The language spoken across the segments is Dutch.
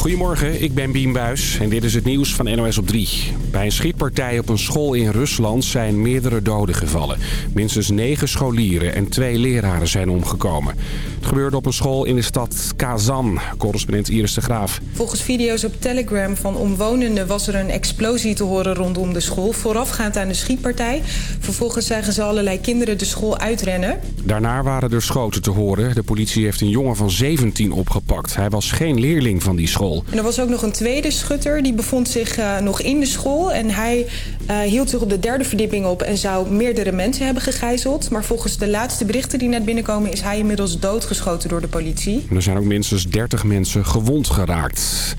Goedemorgen, ik ben Bien Buis en dit is het nieuws van NOS op 3. Bij een schietpartij op een school in Rusland zijn meerdere doden gevallen. Minstens negen scholieren en twee leraren zijn omgekomen. Het gebeurde op een school in de stad Kazan, correspondent Iris de Graaf. Volgens video's op Telegram van omwonenden was er een explosie te horen rondom de school... voorafgaand aan de schietpartij. Vervolgens zagen ze allerlei kinderen de school uitrennen. Daarna waren er schoten te horen. De politie heeft een jongen van 17 opgepakt. Hij was geen leerling van die school. En er was ook nog een tweede schutter, die bevond zich uh, nog in de school. En hij uh, hield zich op de derde verdieping op en zou meerdere mensen hebben gegijzeld. Maar volgens de laatste berichten die net binnenkomen... is hij inmiddels doodgeschoten door de politie. Er zijn ook minstens 30 mensen gewond geraakt.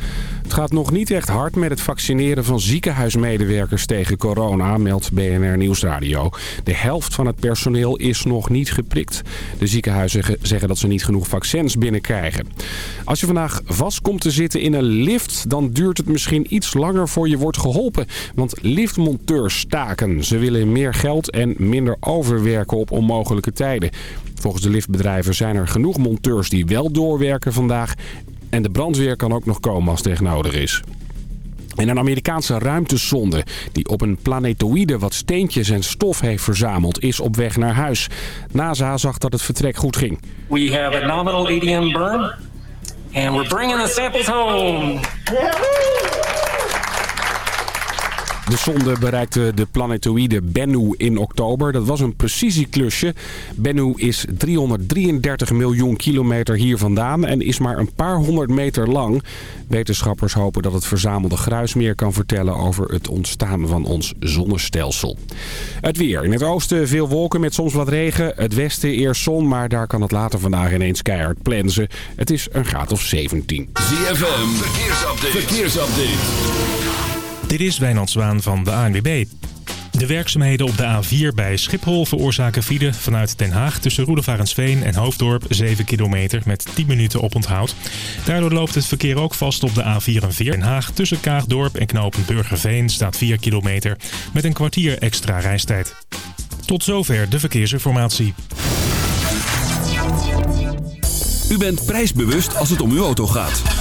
Het gaat nog niet echt hard met het vaccineren van ziekenhuismedewerkers tegen corona, meldt BNR Nieuwsradio. De helft van het personeel is nog niet geprikt. De ziekenhuizen zeggen dat ze niet genoeg vaccins binnenkrijgen. Als je vandaag vast komt te zitten in een lift, dan duurt het misschien iets langer voor je wordt geholpen. Want liftmonteurs staken. Ze willen meer geld en minder overwerken op onmogelijke tijden. Volgens de liftbedrijven zijn er genoeg monteurs die wel doorwerken vandaag. En de brandweer kan ook nog komen als het echt nodig is. En een Amerikaanse ruimtesonde die op een planetoïde wat steentjes en stof heeft verzameld is op weg naar huis. NASA zag dat het vertrek goed ging. We have a nominal EDM burn and we're bringing the samples home. De sonde bereikte de planetoïde Bennu in oktober. Dat was een precisieklusje. Bennu is 333 miljoen kilometer hier vandaan en is maar een paar honderd meter lang. Wetenschappers hopen dat het verzamelde gruis meer kan vertellen over het ontstaan van ons zonnestelsel. Het weer. In het oosten veel wolken met soms wat regen. Het westen eerst zon, maar daar kan het later vandaag ineens keihard plensen. Het is een graad of 17. ZFM. Verkeersupdate. Verkeersupdate. Dit is Wijnand Zwaan van de ANWB. De werkzaamheden op de A4 bij Schiphol veroorzaken file vanuit Den Haag tussen Roedevarensveen en Hoofddorp 7 kilometer met 10 minuten oponthoud. Daardoor loopt het verkeer ook vast op de A44 Den Haag tussen Kaagdorp en knooppunt Burgerveen staat 4 kilometer met een kwartier extra reistijd. Tot zover de verkeersinformatie. U bent prijsbewust als het om uw auto gaat.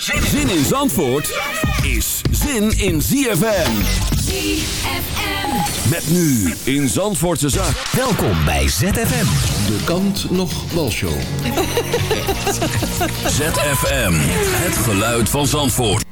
Zin in Zandvoort is zin in ZFM. ZFM. Met nu in Zandvoortse Zaak. Welkom bij ZFM. De kant nog walshow. ZFM. Het geluid van Zandvoort.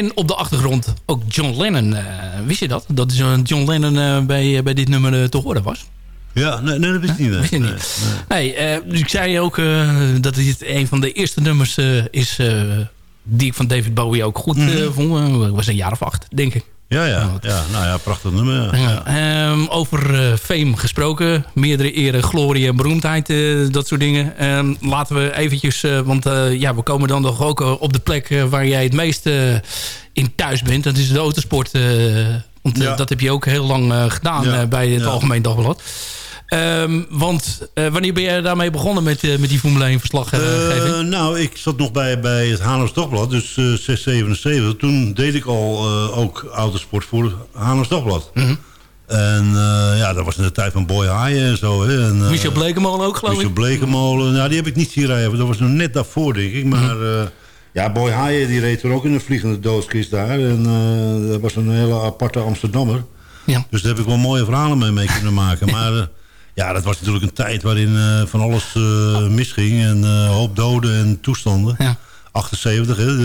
En op de achtergrond ook John Lennon. Eh, wist je dat? Dat John Lennon uh, bij, bij dit nummer te horen was? Ja, nee, nee dat wist ik niet. Wist je niet. Nee, nee. dus ik zei ook dat dit een van de eerste nummers is... die ik van David Bowie ook goed mm vond. was een jaar of acht, denk ik. Ja, ja, ja, nou ja, prachtig nummer. Ja. Um, over uh, fame gesproken. Meerdere eren, glorie en beroemdheid, uh, dat soort dingen. Um, laten we eventjes, uh, want ja, we komen dan nog ook op de plek waar jij het meest in thuis bent. Dat is de autosport. want ja. dat heb je ook heel lang gedaan bij het Algemeen Dagblad. Um, want uh, wanneer ben jij daarmee begonnen met, uh, met die Formule 1 verslaggeving? Uh, nou, ik zat nog bij, bij het Haarlems Dagblad, dus 677. Toen deed ik al ook autosport voor het Haarlems Dagblad. Mm -hmm. En ja, dat was in de tijd van Boy Haaien en zo. Hè. En, Michel Blekemolen ook, geloof Michel ik? Michel Blekemolen, nou, die heb ik niet zien rijden. Dat was nog net daarvoor, denk ik. Maar mm -hmm. ja, Boy Haaien die reed er ook in een vliegende doodskist daar. En dat was een hele aparte Amsterdammer. Ja. Dus daar heb ik wel mooie verhalen mee, mee kunnen maken. Maar... Ja, dat was natuurlijk een tijd waarin uh, van alles uh, misging. En uh, hoop doden en toestanden. Ja. 78, hè?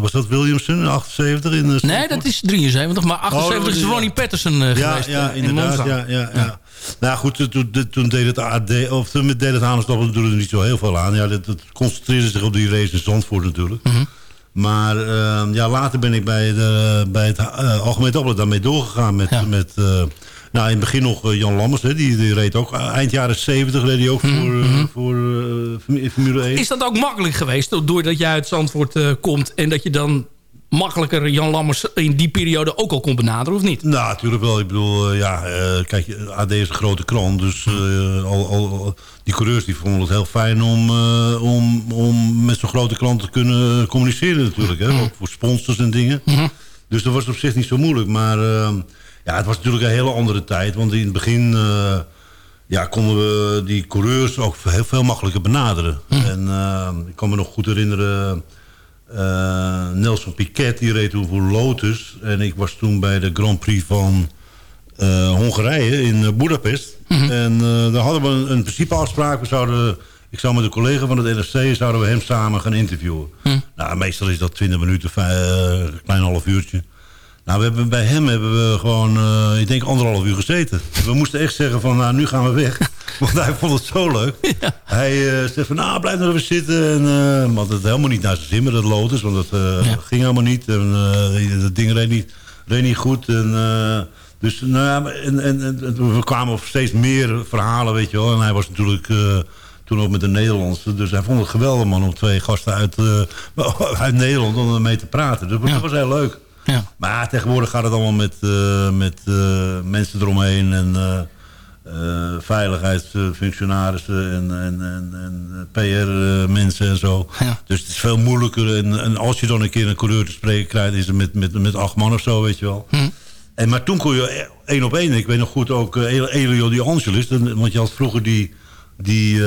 was dat Williamson? 78 in de Nee, dat is 73, maar 78 oh, is Ronnie Patterson ja, geweest. Ja, inderdaad. Ja, ja, ja. Nou goed, toen, toen deed het AD, of toen deed het Hanesdorp natuurlijk niet zo heel veel aan. Ja, dat, dat concentreerde zich op die race in Zandvoort natuurlijk. Mm -hmm. Maar ja, later ben ik bij, de, bij het Algemeen Dagblad daarmee doorgegaan met... Met nou, in het begin nog Jan Lammers, hè, die, die reed ook eind jaren 70 reed hij ook voor, mm -hmm. voor uh, Formule 1. Is dat ook makkelijk geweest, doordat jij uit Zandvoort uh, komt en dat je dan makkelijker Jan Lammers in die periode ook al kon benaderen, of niet? Nou, natuurlijk wel. Ik bedoel, ja, uh, kijk, AD is een grote krant. Dus uh, al, al, die coureurs die vonden het heel fijn om, om, om met zo'n grote krant te kunnen communiceren natuurlijk. Hè? Ook voor sponsors en dingen. Dus dat was op zich niet zo moeilijk. Maar ja, het was natuurlijk een hele andere tijd. Want in het begin uh, ja, konden we die coureurs ook heel veel makkelijker benaderen. Hm. En uh, ik kan me nog goed herinneren... Uh, Nelson Piquet, die reed toen voor Lotus. En ik was toen bij de Grand Prix van Hongarije in Budapest. Hm. En daar hadden we een, een principeafspraak. We zouden... Ik zou met een collega van het NRC zouden we hem samen gaan interviewen. Hm. Nou, meestal is dat 20 minuten, een klein half uurtje. Nou, we hebben, bij hem hebben we gewoon, uh, ik denk anderhalf uur gezeten. We moesten echt zeggen van, nou, nu gaan we weg. Want hij vond het zo leuk. Ja. Hij uh, zei van, nou, blijf nog even zitten. En, uh, want het helemaal niet naar zijn zin met dat Lotus. Want dat ja. ging helemaal niet. En dat ding reed niet, reed niet goed. En, dus nou ja, en, en, en, we kwamen op steeds meer verhalen, weet je wel. En hij was natuurlijk toen ook met de Nederlandse. Dus hij vond het geweldig, man, om twee gasten uit, uit Nederland om ermee te praten. Dus dat was heel leuk. Ja. Maar tegenwoordig gaat het allemaal met, uh, met uh, mensen eromheen en uh, veiligheidsfunctionarissen en, en, en, en PR-mensen en zo. Ja. Dus het is veel moeilijker. En, en, als je dan een keer een coureur te spreken krijgt, is het met, met, met acht man of zo, weet je wel. Hm. En, maar toen kon je één op één. Ik weet nog goed ook Elio Di Angelis. Want je had vroeger die, die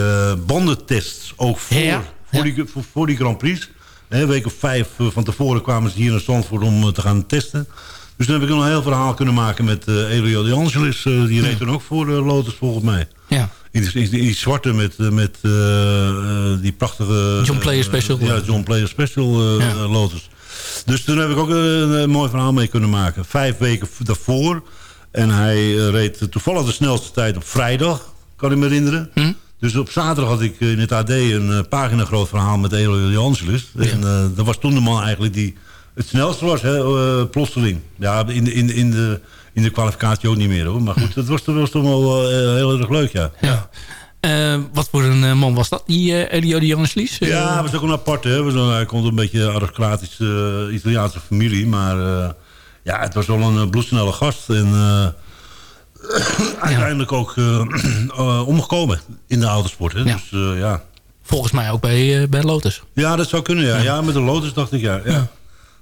bandentests ook voor, ja. voor, die, voor, voor die Grand Prix. Een week of vijf eh, van tevoren kwamen ze hier naar Zandvoort om eh, te gaan testen. Dus toen heb ik een heel verhaal kunnen maken met uh, Elio de Angelis. Die reed dan ook voor Lotus volgens mij. Ja. In die, die zwarte met, met die prachtige... John Player Special. ja, John Player Special ja. Lotus. Dus toen heb ik ook een, mooi verhaal mee kunnen maken. Vijf weken daarvoor. En hij reed toevallig de snelste tijd op vrijdag. Kan ik me herinneren. Hm? Dus op zaterdag had ik in het AD een uh, pagina groot verhaal met Elo de Angelis. Ja. En uh, dat was toen de man eigenlijk die het snelste was, hè, uh, plotseling. Ja, in de, in, de, in, de, in de kwalificatie ook niet meer hoor. Maar goed, dat was, dat was toch wel heel erg leuk, ja. ja. wat voor een man was dat, die Elio de Angelis? ja, hij was ook een aparte. Hè. Hij komt een beetje aristocratische Italiaanse familie. Maar ja, het was wel een bloedsnelle gast. En uiteindelijk ook uh, omgekomen in de autosport. Hè? Ja. Dus, uh, ja. Volgens mij ook bij, uh, bij Lotus. Ja, dat zou kunnen. Ja, ja. ja met de Lotus dacht ik ja. ja.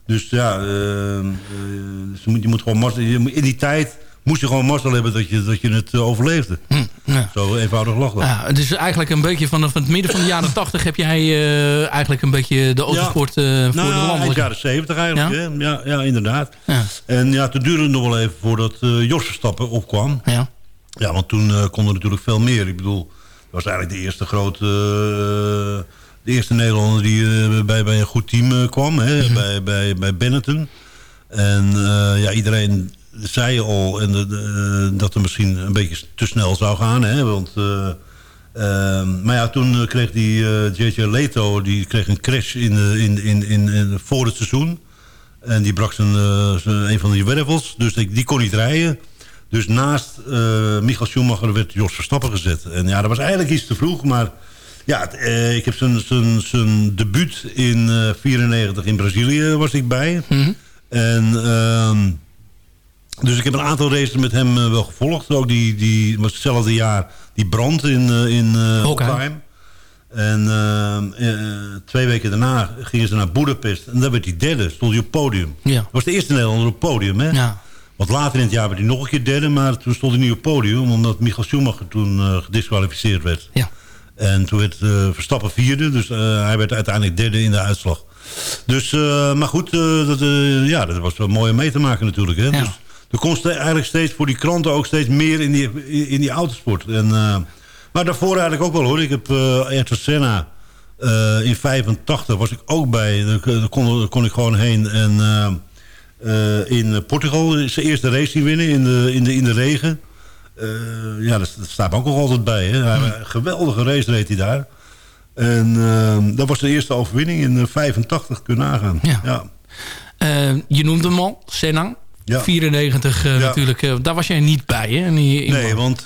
Dus ja, dus je, moet, je moet gewoon in die tijd moest je gewoon mazzel hebben dat je, dat je het uh, overleefde. Hm, ja. Zo eenvoudig lag dat. Ja, dus eigenlijk een beetje van, van het midden van de jaren 80 heb jij uh, eigenlijk een beetje de autosport uh, voor nou, de landelijke... jaren 70 eigenlijk, ja? Ja, ja, inderdaad. Ja. En ja, toen duurde het nog wel even voordat uh, Jos Verstappen opkwam. Ja. Ja, want toen kon er natuurlijk veel meer. Ik bedoel, dat was eigenlijk de eerste grote de de eerste Nederlander die eh, bij, bij een goed team eh, kwam. Hè, bij, bij, bij Benetton. En eh, ja, iedereen zei al en de, de, dat er misschien een beetje te snel zou gaan. Hè, want, eh, ehm, maar ja, toen eh, kreeg die eh, JJ Leto die kreeg een crash in, in, in, in, in, voor het seizoen. En die brak zijn, eh, een van die wervels. Dus die, die kon niet rijden. Dus naast eh Michael Schumacher werd Jos Verstappen gezet. En ja, dat was eigenlijk iets te vroeg. Maar ja, eh, ik heb zijn, zijn, zijn debuut in eh 94 in Brazilië was ik bij. En... dus ik heb een aantal races met hem eh, wel gevolgd. Ook die, die was hetzelfde jaar die brand in, eh in. Hockenheim. En twee weken daarna gingen ze naar Budapest. En daar werd hij derde, stond hij op podium. Ja. Dat was de eerste Nederlander op podium. Hè? Ja. Want later in het jaar werd hij nog een keer derde. Maar toen stond hij niet op podium. Omdat Michael Schumacher toen gedisqualificeerd werd. Ja. En toen werd Verstappen vierde. Dus hij werd uiteindelijk derde in de uitslag. Dus, maar goed, dat, ja, dat was wel mooi om mee te maken natuurlijk. Hè? Dus er komt eigenlijk steeds voor die kranten ook steeds meer in die, in die autosport. En, eh, maar daarvoor eigenlijk ook wel hoor. Ik heb Ayrton Senna eh, in 85 was ik ook bij. Daar kon- daar kon, ik gewoon heen. En in Portugal zijn eerste race die winnen in de, in de, in de regen. Ja, dat, dat staat me ook nog altijd bij. Hè. Geweldige race reed hij daar. En dat was de eerste overwinning in eh, 85, kun je nagaan. Ja. Je noemde hem al, Senna. Ja. 94 eh, Ja. natuurlijk. eh, daar was jij niet bij, hè? In die- in- Nee, want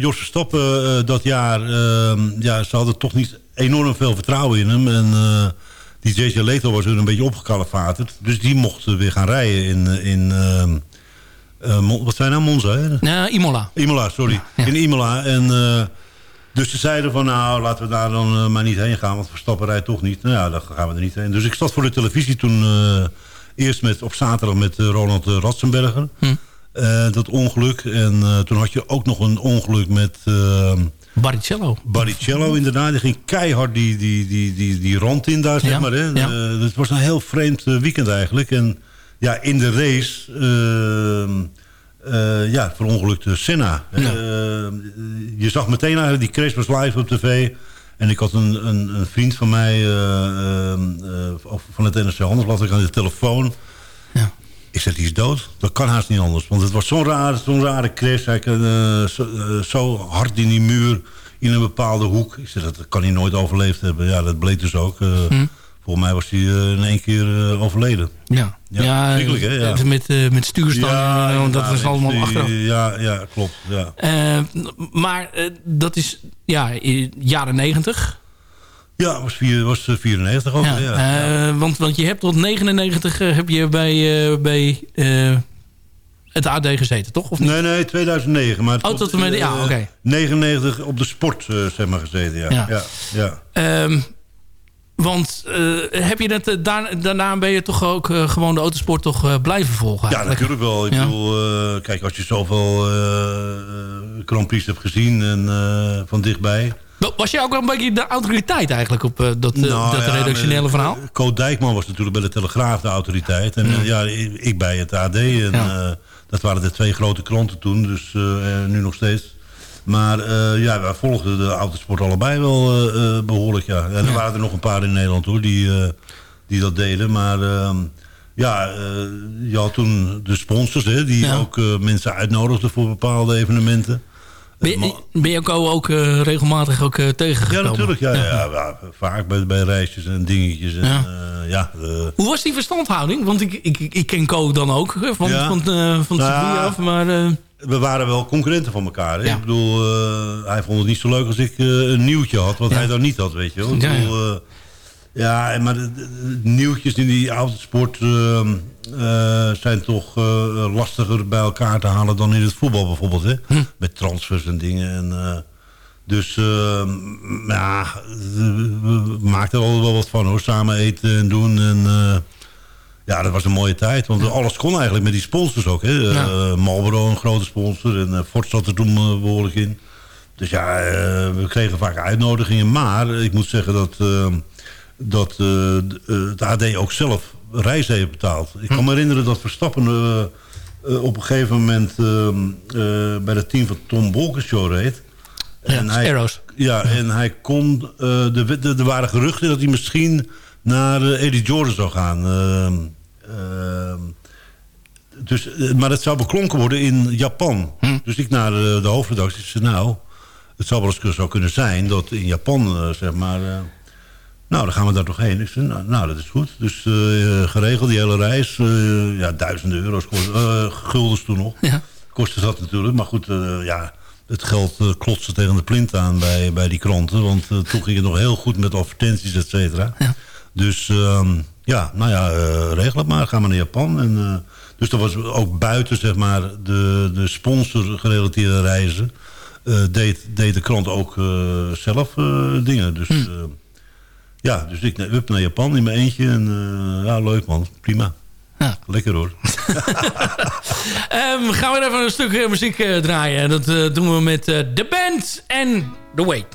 Jos Verstappen eh, dat jaar... eh, ja, ze hadden toch niet enorm veel vertrouwen in hem. En die JJ Leto was er een beetje opgekalefaterd. Dus die mocht weer gaan rijden in... in ehm, eh, wat zijn nou Monza, hè? Nou, Imola. Imola, sorry. In Imola. En, dus ze zeiden van, nou, laten we daar dan maar niet heen gaan. Want Verstappen rijdt toch niet. Nou ja, dan gaan we er niet heen. Dus ik zat voor de televisie toen... eerst met, op zaterdag met eh, Ronald eh, Ratzenberger. Eh, dat ongeluk. En toen had je ook nog een ongeluk met... eh, Barrichello. Barrichello inderdaad. Die ging keihard die, die, die, die, die rand in daar, zeg Ja, maar. Hè. ja. Het was een heel vreemd weekend eigenlijk. En ja, in de race... ehm, eh, ja, verongelukte Senna. Je zag meteen eigenlijk, die crash was live op tv. En ik had een, een, een vriend van mij eh, ehm, eh, van het NRC Handelsblad ik aan de telefoon. Ik zei, die is dood. Dat kan haast niet anders. Want het was zo'n rare, zo'n rare crash. Hij zo, eh, zo hard in die muur in een bepaalde hoek. Ik zei, dat kan hij nooit overleefd hebben. Ja, dat bleek dus ook. Eh, Volgens mij was hij eh, in één keer eh, overleden. Ja, Ja, verschrikkelijk, hè? Ja. Met, eh, met stuurstand, Ja, want dat ja, is allemaal die- achteraf. Ja, ja, klopt. Ja. Maar dat is ja, jaren 90. Ja, was, vier, was eh, 94 ook. Ja, Ja, Want, want je hebt tot 99 eh, heb je bij, bij het AD gezeten, toch? Of niet? Nee, nee, 2009. Maar Oh, tot en met- ja, oké. 99 op de sport, zeg maar, gezeten. Ja. Ja. Ja. Ja, Ehm, want eh, heb je dat, eh, daar, daarna ben je toch ook eh, gewoon de autosport toch blijven volgen? Ja, natuurlijk wel. Ik Ja. bedoel, kijk, als je zoveel Grand Prix hebt gezien en van dichtbij. Was jij ook wel een beetje de autoriteit eigenlijk op dat, Nou, dat ja, redactionele verhaal? Co Dijkman was natuurlijk bij de Telegraaf de autoriteit. En ja, ik bij het AD. En, dat waren de twee grote kranten toen, dus nu nog steeds. Maar eh, ja, wij volgden de autosport allebei wel eh, eh, behoorlijk, ja. En er waren er nog een paar in Nederland, hoor, die, die dat deden. Maar ehm, ja, je had toen de sponsors, hè, die Ja. ook mensen uitnodigden voor bepaalde evenementen. Ben je, ben je ook, ook eh, regelmatig ook eh, Ja, tegengekomen? natuurlijk. Ja, ja. ja, vaak bij, bij reisjes en dingetjes. En, Ja. ja. ja eh, Hoe was die verstandhouding? Want ik, ik, ik ken Co dan ook van, Ja. van, van Nou, af. Maar we waren wel concurrenten van elkaar. Ja. Ik bedoel, hij vond het niet zo leuk als ik een nieuwtje had, wat Ja. hij dan niet had, weet je wel. Ik Ja, ja. bedoel, ja, maar de, nieuwtjes in die autosport eh, eh, zijn toch eh, lastiger bij elkaar te halen dan in het voetbal bijvoorbeeld. Hè? Hm. Met transfers en dingen. En, eh, dus eh, ja, we maakten er al wel wat van hoor. Samen eten en doen. En, ja, dat was een mooie tijd. Want alles kon eigenlijk met die sponsors ook. Hè. Ja. Marlboro, een grote sponsor. En Ford zat er toen eh, behoorlijk in. Dus ja, we kregen vaak uitnodigingen. Maar ik moet zeggen dat, eh, dat eh, het AD ook zelf reizen heeft betaald. Ik kan me herinneren dat Verstappen eh, op een gegeven moment eh, eh, bij het team van Tom Bolkenshow reed. En hij, Arrows. Ja, en hij kon... er waren geruchten dat hij misschien naar Eddie Jordan zou gaan. Ehm, ehm, dus, maar het zou beklonken worden in Japan. Dus ik naar de, hoofdredactie zei... nou, het zou wel eens zo kunnen zijn dat in Japan, zeg maar... nou, dan gaan we daar toch heen. Ik zei, nou, nou, dat is goed. Dus eh, geregeld, die hele reis. eh, ja, duizenden euro's. kost- eh, guldens toen nog. Ja. Kostte dat natuurlijk. Maar goed, ja, het geld klotste tegen de plint aan bij, bij die kranten. Want toen ging het nog heel goed met advertenties, et cetera. Dus ehm, ja, nou ja, regel het maar. Ga maar naar Japan. En, dus dat was ook buiten, zeg maar, de, de sponsor-gerelateerde reizen. deed, deed de krant ook zelf dingen. Dus eh, ja, dus ik up naar Japan in mijn eentje. En eh, ja, leuk man. Prima. Ja. Lekker hoor. Ehm, gaan we even een stuk eh, muziek eh, draaien. En dat doen we met The Band en The Wait.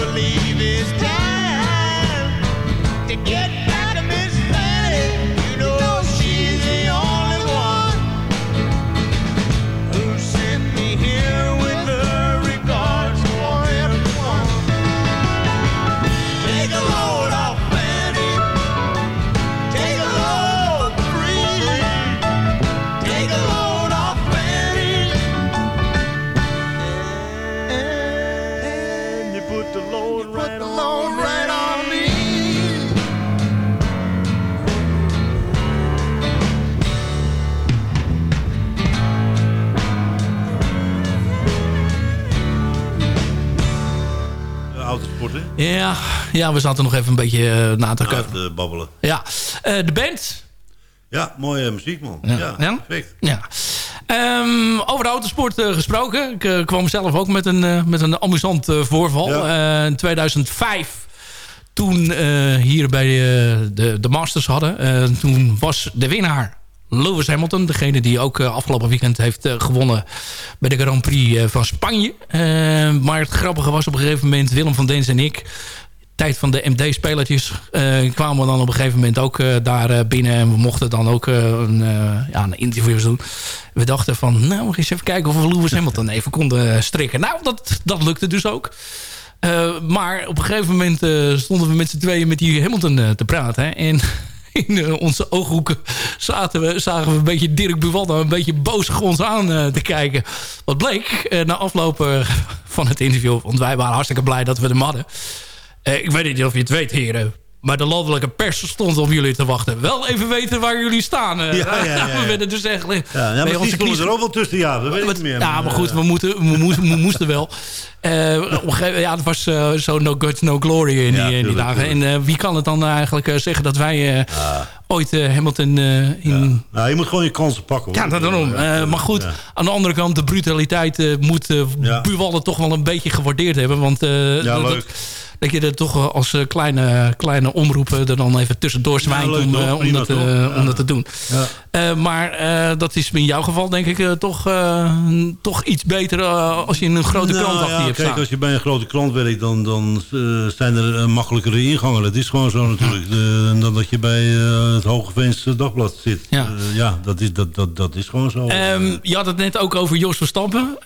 believe it's time. Ja, we zaten nog even een beetje eh, na te Na te babbelen. Ja, Eh, de band. Ja, mooie muziek, man. Ja. Perfect. Ja. Ehm, over de autosport eh, gesproken. Ik kwam zelf ook met een, met een amusant voorval. In 2005, toen hier bij de, de, Masters hadden... toen was de winnaar Lewis Hamilton. Degene die ook afgelopen weekend heeft gewonnen... bij de Grand Prix van Spanje. Eh, maar het grappige was op een gegeven moment... Willem van Dens en ik tijd van de MD-spelertjes eh, kwamen we dan op een gegeven moment ook eh, daar eh, binnen. En we mochten dan ook een, ja, een interview doen. We dachten van, nou, eens even kijken of we Lewis Hamilton even konden strikken. Nou, dat, dat lukte dus ook. Maar op een gegeven moment stonden we met z'n tweeën met die Hamilton te praten. En in onze ooghoeken zaten we, zagen we een beetje Dirk Buwalda een beetje boos ons aan te kijken. Wat bleek, na afloop eh, van het interview, want wij waren hartstikke blij dat we hem hadden. Eh, ik weet niet of je het weet, heren. Maar de landelijke pers stond op jullie te wachten. Wel even weten waar jullie staan. eh. Ja, ja, ja, ja. we werden dus echt... Ja, ja maar die stonden knieën- er ook wel tussen, ja. Dat weet ik niet meer. ja, maar goed, we, moeten, we, moesten, we moesten wel. Eh, op gegeven ja, het was eh, zo no guts, no glory in die, Ja, in die dagen. En eh, wie kan het dan eigenlijk eh, zeggen dat wij eh, ooit eh, Hamilton eh, in... Nou, je moet gewoon je kansen pakken. Hoor. Ja, daarom. Eh, maar goed, aan de andere kant, de brutaliteit eh, moet uh, Ja. Toch wel een beetje gewaardeerd hebben. Want eh, Ja, leuk. dat je er toch als eh, kleine, kleine omroepen er dan even tussendoor zwijnt om, toch? eh, om, Prima dat, eh? Ja. om dat te doen. Eh, maar eh, dat is in jouw geval denk ik eh, toch, toch iets beter als je een grote Nou, krant achter ja, hebt kijk, staan. als je bij een grote krant werkt, dan, dan zijn er makkelijkere ingangen. Dat is gewoon zo natuurlijk. Dan dat je bij het Hogeveense Dagblad zit. Ja. Ja, dat is, dat, dat, dat is gewoon zo. Ehm, je had het net ook over Jos Verstappen.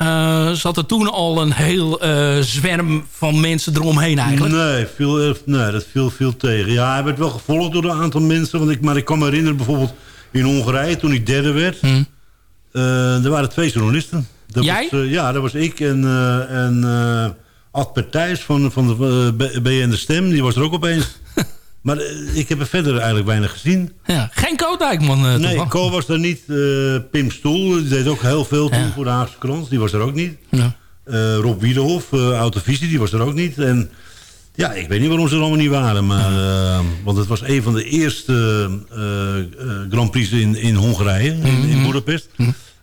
Zat er toen al een heel zwerm van mensen eromheen eigenlijk? Nee, viel, nee, dat viel, viel tegen. Ja, hij werd wel gevolgd door een aantal mensen. Want ik, maar ik kan me herinneren bijvoorbeeld in Hongarije, toen ik derde werd. eh, er waren twee journalisten. Dat Jij? Was, eh, ja, dat was ik en, eh en Ad Pertijs van, van de BN De Stem. Die was er ook opeens. maar ik heb er verder eigenlijk weinig gezien. Ja, geen Koudijkman uh, Nee, Co was er niet. Pim Stoel, die deed ook heel veel toen voor de Haagse krant. Die was er ook niet. Ja. Rob Wiedehoff, uh, Autovisie, die was er ook niet. En ja, ik weet niet waarom ze er allemaal niet waren. Maar, eh, want het was een van de eerste eh, eh, Grand Prix in, in Hongarije, in, Mhm. in Budapest.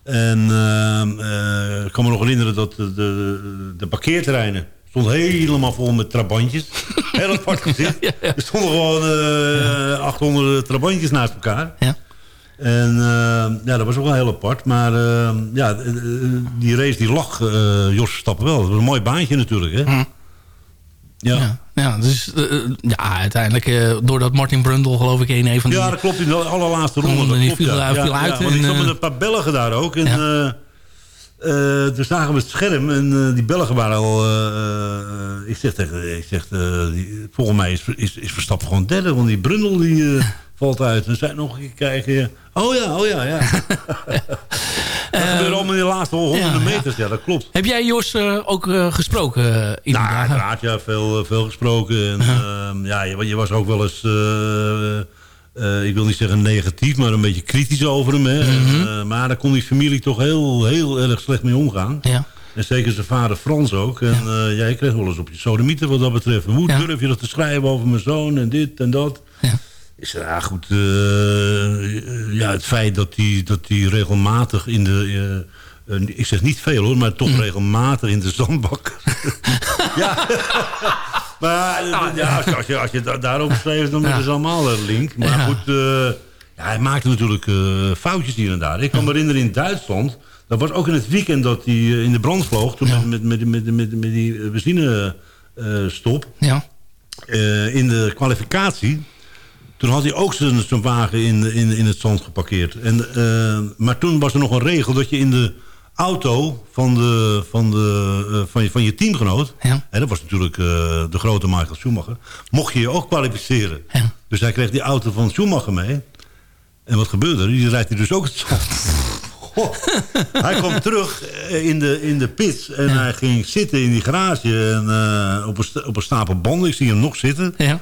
En eh, eh, ik kan me nog herinneren dat de, de, de parkeerterreinen stond helemaal vol met trabantjes. Heel apart gezicht. Er stonden gewoon eh 800 trabantjes naast elkaar. Ja. En eh, ja, dat was ook wel heel apart. Maar ja, die race die lag Jos Verstappen wel. Dat was een mooi baantje natuurlijk, hè? Ja. Ja, ja, dus eh, ja, uiteindelijk eh, doordat Martin Brundle geloof ik in een van die... Ja, dat klopt. In de allerlaatste ronde. Die viel- ja. viel Ja, uit Ja, want ik en, zat met eh, een paar Belgen daar ook. En, eh, eh, toen zagen we het scherm. En eh, die Belgen waren al... eh, eh, ik zeg tegen... Ik zeg, eh, die, volgens mij is, is, is Verstappen gewoon derde. Want die Brundel die eh, valt uit. En zij nog een keer kijken. Oh ja, oh ja, ja. dat gebeurde allemaal in de laatste honderden meters. Ja, dat klopt. Heb jij Jos eh, ook eh, gesproken eh, in Nou, uiteraard, ja, veel, veel gesproken. En, ehm, ja, je, je was ook wel eens, ik wil niet zeggen negatief, maar een beetje kritisch over hem. Hè. Eh, maar daar kon die familie toch heel, heel erg slecht mee omgaan. Ja. En zeker zijn vader Frans ook. En ja. jij kreeg wel eens op je sodemieter wat dat betreft. Hoe Ja. durf je dat te schrijven over mijn zoon en dit en dat? Ja. Ik zei, ja goed, eh, ja, het feit dat hij dat die regelmatig in de... eh, eh, ik zeg niet veel hoor, maar toch regelmatig in de zandbak. ja. maar ja, als, je- als je, daarover schreef, dan Ja. is het allemaal een link. Maar Ja. goed, ja, hij maakte natuurlijk foutjes hier en daar. Ik kan me herinneren in Duitsland... Dat was ook in het weekend dat hij in de brand vloog... Toen met, met, met, met, met, met die benzinestop. Ja. Eh, in de kwalificatie... Toen had hij ook zijn, zijn wagen in, in, in het zand geparkeerd. En, eh, maar toen was er nog een regel dat je in de auto van, de, van, de, eh, van, je, van je teamgenoot... Ja. En dat was natuurlijk eh, de grote Michael Schumacher... mocht je je ook kwalificeren. Ja. Dus hij kreeg die auto van Schumacher mee. En wat gebeurde er? Die rijdt hij dus ook het zand. hij kwam terug in de, in de pits en hij ging zitten in die garage en, op, een, op een stapel banden. Ik zie hem nog zitten. Ja.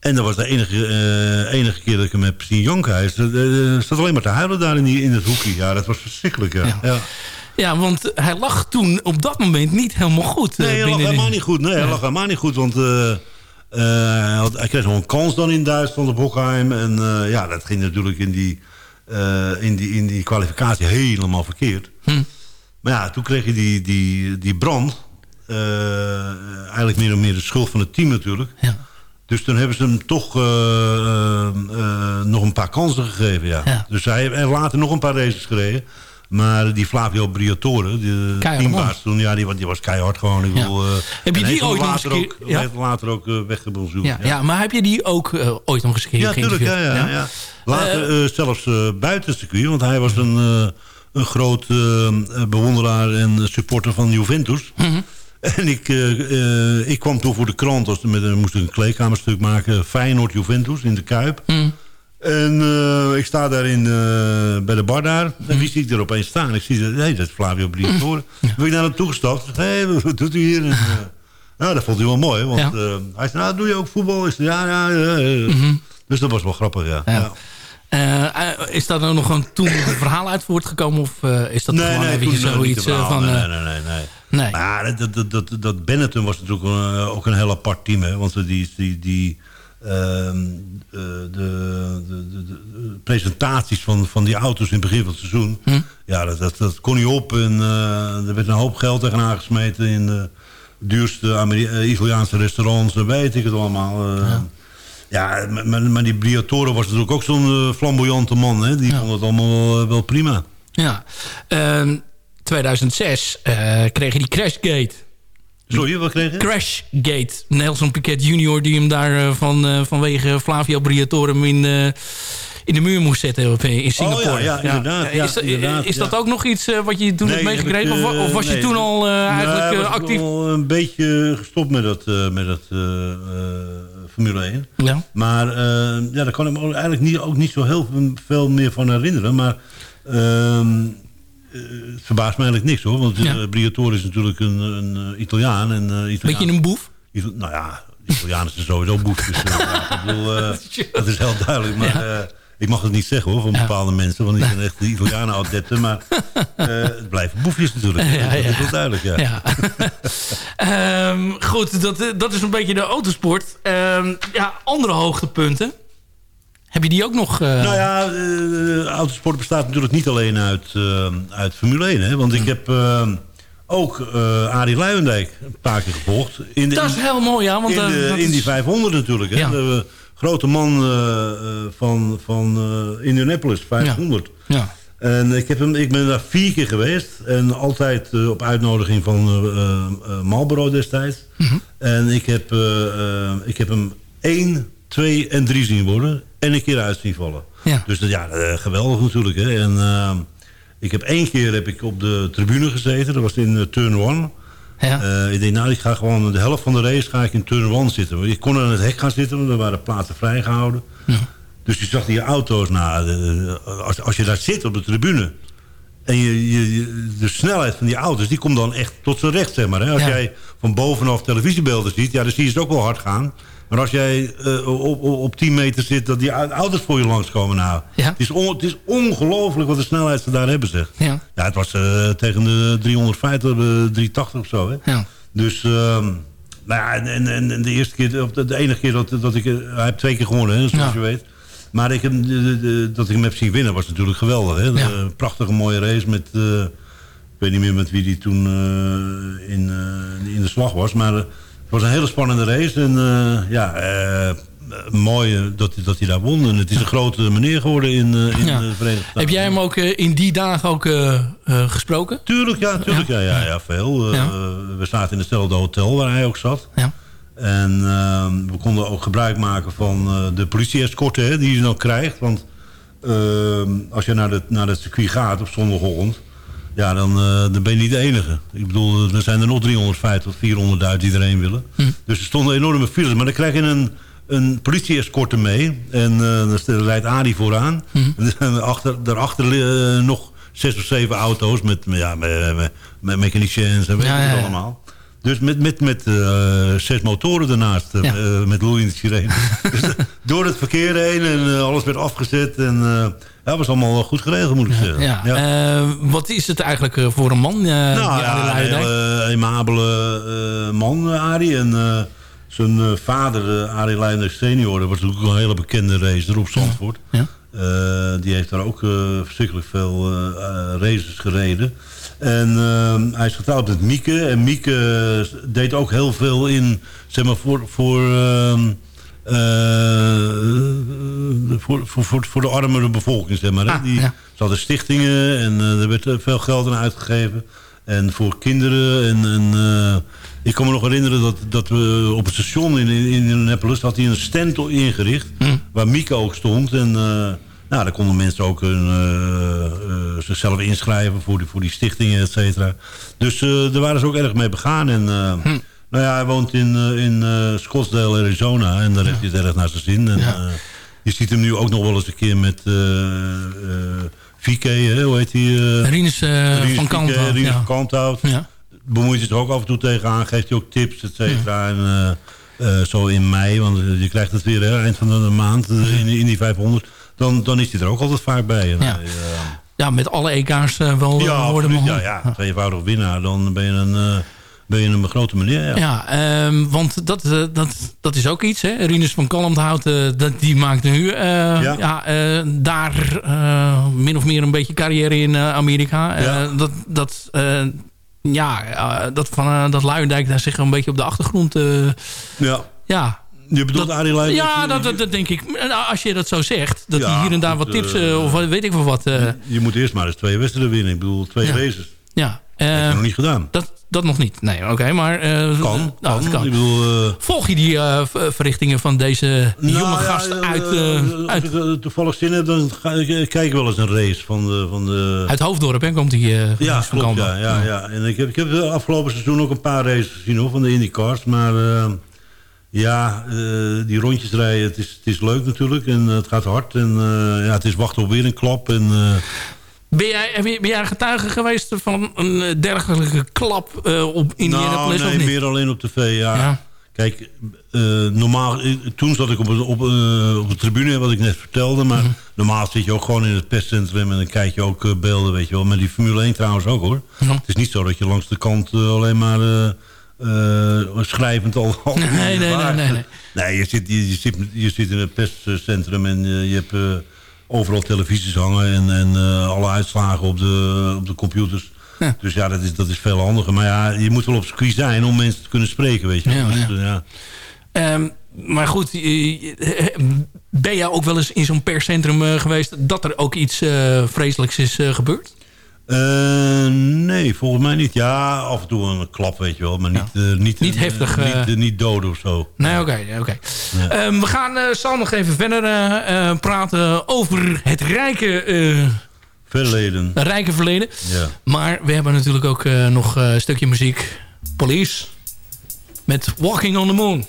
En dat was de enige, eh, enige keer dat ik hem heb zien janken. Hij is- eh, eh, zat alleen maar te huilen daar in, die, in het hoekje. Ja, dat was verschrikkelijk. Ja. Ja. Ja, want hij lag toen op dat moment niet helemaal goed. Nee, hij lag helemaal niet goed. Nee, hij lag helemaal niet goed. Want hij, had- hij kreeg nog een kans dan in Duitsland op Hockheim. En ja, dat ging natuurlijk in die, in die, in die kwalificatie helemaal verkeerd. Hm. Maar ja, toen kreeg je die, die, die brand. Eigenlijk meer of meer de schuld van het team natuurlijk. Ja. Dus toen hebben ze hem toch eh, eh, eh, nog een paar kansen gegeven. Ja. Ja. Dus hij heeft later nog een paar races gereden. Maar die Flavio Briatore, de teambaas toen, ja, die, was- die was keihard gewoon. Ik Ja. Heb je die ooit nog eens later ook, keer- ja? heeft later ook uh, weggebonzoerd. Ja, ja. maar heb je die ook ooit nog eens een keer Ja, tuurlijk. Ja, ja. Later zelfs buiten het circuit. Want hij was een, een groot bewonderaar en supporter van Juventus. Mhm. En ik, eh, eh, ik kwam toen voor de krant. Als, met, een- moest ik een kleedkamerstuk maken. Feyenoord-Juventus in de Kuip. Mhm. En eh, ik sta daar in, eh, bij de bar daar. En wie zie ik er opeens staan? Ik zie, hé, hey, dat is Flavio Briatore. Ben ik naar hem toegestapt. Hé, hey, wat doet u hier? En, eh, nou, dat vond hij wel mooi. Want Ja. eh, hij zei, nou, doe je ook voetbal? Ik zei, ja, ja. Mhm. Dus dat was wel grappig, ja. Eh, eh, is daar dan nog een toen een verhaal uit voortgekomen? Of eh, is dat Nee, gewoon nee, eventjes eh, zoiets eh, van... nee, eh, nee, nee, nee. Nee. Maar dat, dat, dat, dat Benetton was natuurlijk eh, ook een heel apart team. Hè? Want die, die, die, ehm, eh, de, de, de, de presentaties van, van die auto's in het begin van het seizoen... Hm? Ja, dat, dat, dat kon niet op. En eh, er werd een hoop geld tegenaan gesmeten in de duurste Ameri- eh, Italiaanse restaurants. weet ik het allemaal. eh. ja, maar, maar- maar die Briatore was natuurlijk ook zo'n eh, flamboyante man. Hè? Die vond het allemaal wel, eh, wel prima. Ja. Ehm, 2006 eh, kreeg je die Crashgate. Sorry, wat kreeg je? Crashgate. Nelson Piquet Jr. die hem daar eh, van, eh, vanwege Flavio Briatore hem in, in de muur moest zetten in Singapore. Oh, ja, ja, inderdaad, ja, is dat, inderdaad, is dat ja. ook nog iets wat je toen hebt heb meegekregen? ik, of, of was je nee. toen al eh, eigenlijk Nee, was ik actief? al een beetje gestopt met dat, met dat Formule 1. Ja. Maar ja, daar kan ik me eigenlijk niet, ook niet zo heel veel meer van herinneren. Maar ehm, eh, het verbaast me eigenlijk niks hoor. Want Ja. eh, Briatore is natuurlijk een, een eh, Italiaan. En, eh, Italiaan Beetje een boef? Nou ja, Italianen zijn sowieso boefjes. Dus, ja, ik bedoel, eh, dat is heel duidelijk. Maar eh, ik mag het niet zeggen hoor, van bepaalde mensen. Want die zijn echt de Italianen adetten. Maar eh, het blijven boefjes natuurlijk. Ja, dat is wel duidelijk, ja. Ja. Ehm, goed, dat, eh, dat is een beetje de autosport. Ehm, ja, andere hoogtepunten. Heb je die ook nog? eh, Nou ja, eh, autosport bestaat natuurlijk niet alleen uit, eh, uit Formule 1. Hè? Want ik heb eh, ook Arie Luijendijk een paar keer gevolgd. In de, dat is heel mooi, ja. Want, in, de, is- die 500 natuurlijk. Hè? Ja. De grote man van, van Indianapolis, 500. Ja. En ik, heb hem, ik ben daar vier keer geweest. En altijd op uitnodiging van Marlboro destijds. Mhm. En ik heb, ik heb hem één, twee en drie zien worden. En een keer uit zien vallen. Ja. Dus dat, ja, eh, geweldig natuurlijk. Hè. En eh, ik heb één keer heb ik op de tribune gezeten. Dat was in eh, turn one. Ja. Eh, ik denk, nou, ik ga gewoon de helft van de race ga ik in turn one zitten. Want Ik kon aan het hek gaan zitten, want er waren plaatsen vrijgehouden. Dus je zag die auto's, nou, de- als, als je daar zit op de tribune... en je, je, je- de snelheid van die auto's, die komt dan echt tot zijn recht, zeg maar. Hè? Als Ja. jij van bovenaf televisiebeelden ziet, ja, dan zie je ze ook wel hard gaan. Maar als jij eh, op, op, op 10 meter zit, dat die au- auto's voor je langskomen, nou... Ja. Het is, on- het is ongelooflijk wat de snelheid ze daar hebben, zeg. Ja. Ja, het was eh, tegen de 350, eh, 380 of zo, hè. Ja. Dus, ehm, nou ja, en, en, en de eerste keer, of de, de enige keer dat, dat ik... eh, Hij heeft twee keer gewonnen, hè, zoals Ja. je weet. Maar ik de- de- dat ik hem heb zien winnen was natuurlijk geweldig. Hè? Ja. Een prachtige mooie race met... eh, ik weet niet meer met wie die toen eh, in, eh, in de slag was. Maar eh, was een hele spannende race. En eh, ja, eh, mooi eh, dat, hij- dat hij daar won. En het is een grote meneer geworden in, in Ja. de Verenigde Staten. Heb jij hem ook in die dagen ook gesproken? Tuurlijk, ja, tuurlijk. Ja, ja, ja, veel. We zaten in hetzelfde hotel waar hij ook zat. Ja. En ehm, we konden ook gebruik maken van de politie-escorte die je dan krijgt. Want ehm, als je naar, de, naar het circuit gaat op zondagochtend... Ja, dan, eh, dan ben je niet de enige. Ik bedoel, er zijn er nog 350 tot 400 die erheen willen. Dus er stonden enorme files. Maar dan krijg je een, een politie-escorte mee. En eh dan rijdt Adi vooraan. En achter, daarachter eh, nog zes of zeven auto's met, ja, met, met, met en weet ja. allemaal. Dus met, met, met eh, zes motoren ernaast, eh, Ja. eh, met loeiende sirene. dus door het verkeer heen en alles werd afgezet. En ja, was allemaal goed geregeld, moet ik zeggen. Ja. Wat is het eigenlijk voor een man? Nou ja, een hele amabele eh, man, Arie. En zijn vader, Arie Leijnder senior, dat was natuurlijk een hele bekende racer op Zandvoort. Die heeft daar ook verschrikkelijk veel races gereden. En eh, hij is getrouwd met Mieke. En Mieke eh, deed ook heel veel in, zeg maar, voor... voor ehm, eh, voor, voor, voor, voor de armere bevolking, zeg maar. Ah, die, ja. Ze hadden stichtingen en eh, er werd eh, veel geld aan uitgegeven. En voor kinderen. En, en, eh, ik kan me nog herinneren dat, dat we op het station in, in, in Annapolis... had hij een stand ingericht. Waar Mieke ook stond. En nou, daar konden mensen ook hun, uh, uh, zichzelf inschrijven voor die, voor die stichtingen, et cetera. Dus uh, daar waren ze ook erg mee begaan. En, hm. Nou ja, hij woont in, in Scottsdale, Arizona. En daar heeft hij het erg naar zijn zin. En, ja. je ziet hem nu ook nog wel eens een keer met... Vieke, hè, hoe heet die? Uh, Rinus, uh, Rinus van Kanthout. Rinus ja. van Kanthout. Ja. Bemoeit zich er ook af en toe tegenaan. Geeft hij ook tips, et cetera. Ja. En uh, zo in mei, want je krijgt het weer hè, eind van de maand in, in, die 500. Dan, dan is hij er ook altijd vaak bij. En, ja. ja, met alle EK's wel ja, worden ja, ja, tweevoudig winnaar. Dan ben je een ben je een grote meneer. Ja, ja um, want dat, uh, dat, dat is ook iets. Hè? Rinus van Kalmthout, uh, dat, die maakt nu uh, ja. ja daar min of meer een beetje carrière in Amerika. Ja. dat, dat, ja, dat van dat Luijendijk daar zich een beetje op de achtergrond... ja. ja. Je bedoelt Arie Luijendijk? Ja, dat, dat, dat, denk ik. Als je dat zo zegt, dat hij hier en daar wat tips of weet ik veel wat... je moet eerst maar eens twee wedstrijden winnen. Ik bedoel, twee races. Ja. dat heb je nog niet gedaan. Dat, dat nog niet. Nee, oké, okay, maar... Kan, nou, kan. kan. Ik bedoel, Volg je die verrichtingen van deze nou, jonge gast ja, uit... uit... Als ik toevallig zin heb, dan ga ik kijk wel eens een race van de... Van de... Uit Hoofddorp, hè, komt hij ja, klopt, ja, ja, ja. En ik heb, ik heb de afgelopen seizoen ook een paar races gezien hoor, van de IndyCars. Maar ja, die rondjes rijden, het is, het is leuk natuurlijk. En het gaat hard. En ja, het is wachten op weer een klap. En... Ben jij, ben jij getuige geweest van een dergelijke klap op Indianapolis? Nou, nee, niet? meer alleen op tv, ja. ja. Kijk, uh, normaal, toen zat ik op, op, uh, op de tribune, wat ik net vertelde. Maar mm -hmm. normaal zit je ook gewoon in het perscentrum en dan kijk je ook beelden, weet je wel. Met die Formule 1 trouwens ook, hoor. Mm -hmm. Het is niet zo dat je langs de kant alleen maar schrijvend al... al nee, nee, nee, nee, nee. Nee, je zit, je, je zit, je zit in het perscentrum en je hebt overal televisies hangen en, en uh, alle uitslagen op de, op de computers. Ja. Dus ja, dat is, dat is veel handiger. Maar ja, je moet wel op circuit zijn om mensen te kunnen spreken, weet je. Ja, dus, ja. Uh, ja. Um, maar goed, ben jij ook wel eens in zo'n perscentrum uh, geweest... dat er ook iets vreselijks is gebeurd? Uh, nee, volgens mij niet. Ja, af en toe een klap, weet je wel. Maar niet, ja. uh, niet, niet heftig. Uh, niet, niet doden of zo. Nee, oké. Okay, okay. ja. um, we gaan zal nog even verder praten over het rijke... verleden. rijke verleden. Ja. Maar we hebben natuurlijk ook nog een stukje muziek. Police. Met Walking on the Moon.